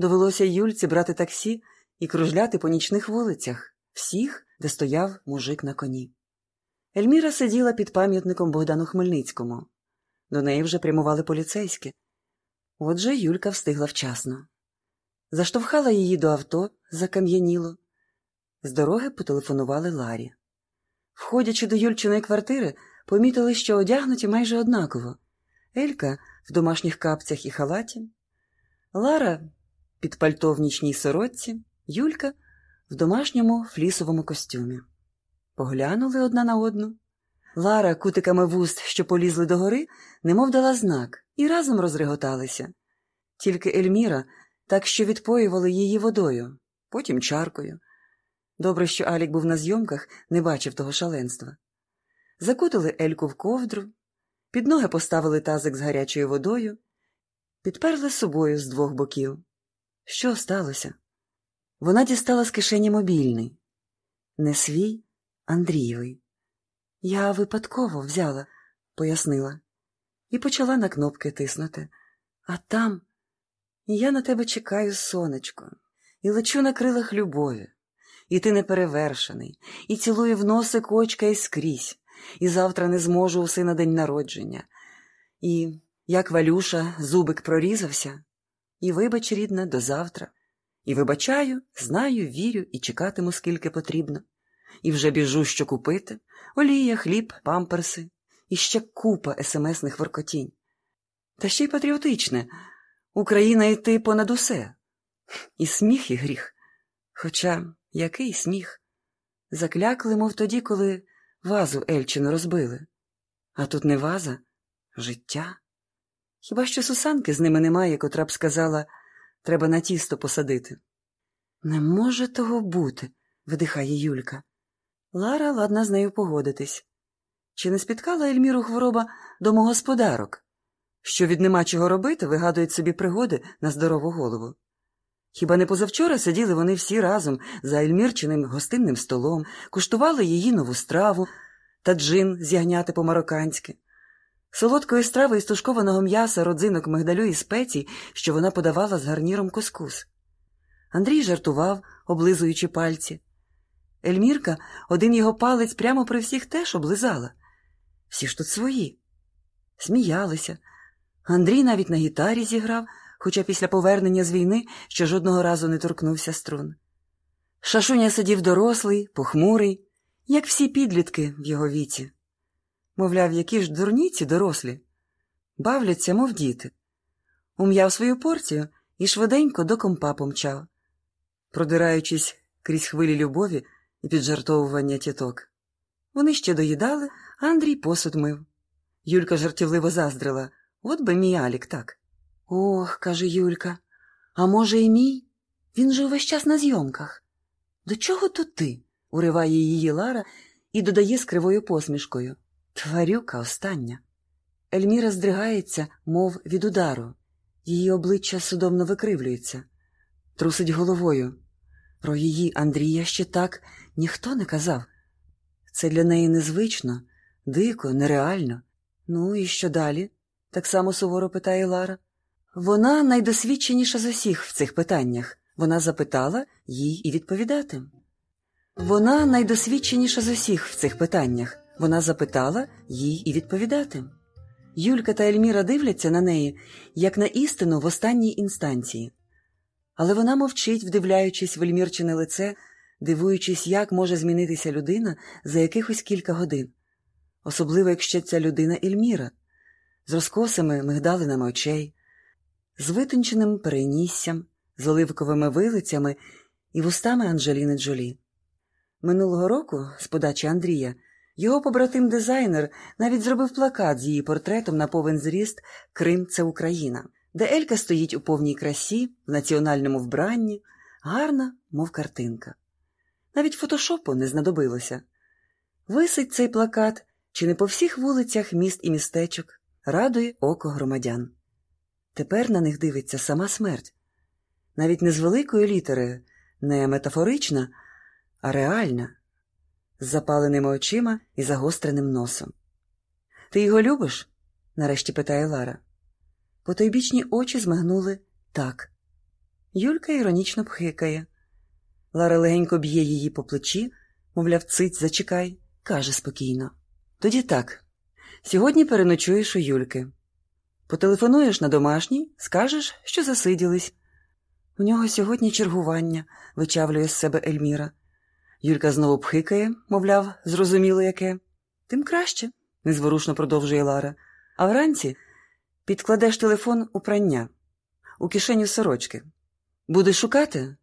Довелося Юльці брати таксі і кружляти по нічних вулицях, всіх, де стояв мужик на коні. Ельміра сиділа під пам'ятником Богдану Хмельницькому. До неї вже прямували поліцейські. Отже, Юлька встигла вчасно. Заштовхала її до авто, закам'яніло. З дороги потелефонували Ларі. Входячи до Юльчиної квартири, помітили, що одягнуті майже однаково. Елька в домашніх капцях і халаті, Лара під пальто в нічній сорочці, Юлька в домашньому флісовому костюмі. Поглянули одна на одну. Лара кутиками вуст, що полізли догори, немов дала знак, і разом розреготалися. Тільки Ельміра так що відпоювали її водою, потім чаркою. Добре, що Алік був на зйомках, не бачив того шаленства. Закутали Ельку в ковдру, під ноги поставили тазик з гарячою водою, підперли собою з двох боків. Що сталося? Вона дістала з кишені мобільний. Не свій, Андрієвий. Я випадково взяла, пояснила, і почала на кнопки тиснути. А там я на тебе чекаю, сонечко, і лечу на крилах любові. І ти неперевершений, і цілую в носик очка і скрізь, і завтра не зможу у сина день народження. І, як Валюша, зубик прорізався, і вибач, рідна, до завтра. І вибачаю, знаю, вірю і чекатиму, скільки потрібно. І вже біжу, що купити олія, хліб, памперси, і ще купа смсних воркотінь. Та ще й патріотичне Україна йти понад усе. І сміх, і гріх. Хоча який сміх? Заклякли, мов тоді, коли вазу Ельчину розбили. А тут не ваза, життя. Хіба що сусанки з ними немає, котра б сказала треба на тісто посадити. Не може того бути, видихає Юлька. Лара ладна з нею погодитись. Чи не спіткала Ельміру хвороба домогосподарок, що від нема чого робити вигадують собі пригоди на здорову голову? Хіба не позавчора сиділи вони всі разом за Ельмірчиним гостинним столом, куштували її нову страву та джин зягняти по-марокканськи, солодкої страви із тушкованого м'яса, родзинок мигдалю і спецій, що вона подавала з гарніром кускус. Андрій жартував, облизуючи пальці. Ельмірка один його палець прямо при всіх теж облизала. Всі ж тут свої. Сміялися. Андрій навіть на гітарі зіграв, хоча після повернення з війни ще жодного разу не торкнувся струн. Шашуня сидів дорослий, похмурий, як всі підлітки в його віці. Мовляв, які ж дурніці дорослі, бавляться, мов діти. Ум'яв свою порцію і швиденько до компа помчав, продираючись крізь хвилі любові і піджартовування тіток. Вони ще доїдали, а Андрій посуд мив. Юлька жартівливо заздрила от би мій Алік так. Ох, каже Юлька, а може, і мій? Він же увесь час на зйомках. До чого тут ти? уриває її Лара і додає з кривою посмішкою. Тварюка остання. Ельміра здригається, мов від удару. Її обличчя судомно викривлюється, трусить головою. Про її Андрія ще так ніхто не казав. Це для неї незвично, дико, нереально. Ну і що далі? так само суворо питає Лара. Вона найдосвідченіша з усіх в цих питаннях. Вона запитала їй і відповідати. Вона найдосвідченіша з усіх в цих питаннях. Вона запитала їй і відповідати. Юлька та Ельміра дивляться на неї, як на істину в останній інстанції. Але вона мовчить, вдивляючись в Ельмірчине лице, дивуючись, як може змінитися людина за якихось кілька годин, особливо якщо ця людина Ельміра, з розкосами мигдалинами очей, з витонченим перейніссям, з оливковими вилицями і вустами Анджеліни Джолі. Минулого року, з подачі Андрія, його побратим дизайнер навіть зробив плакат з її портретом на повен зріст Крим це Україна, де Елька стоїть у повній красі, в національному вбранні, гарна, мов картинка. Навіть фотошопу не знадобилося. Висить цей плакат чи не по всіх вулицях міст і містечок, радує око громадян. Тепер на них дивиться сама смерть, навіть не з великої літери, не метафорична, а реальна, з запаленими очима і загостреним носом. Ти його любиш? нарешті питає Лара. Потойбічні очі змигнули так. Юлька іронічно пхикає. Лара легенько б'є її по плечі, мовляв, циць, зачекай, каже спокійно. Тоді так. Сьогодні переночуєш у Юльки. Потелефонуєш на домашній, скажеш, що засиділись. У нього сьогодні чергування, вичавлює з себе Ельміра. Юлька знову пхикає, мовляв, зрозуміло яке. Тим краще, незворушно продовжує Лара. А вранці підкладеш телефон у прання, у кишеню сорочки. Будеш шукати,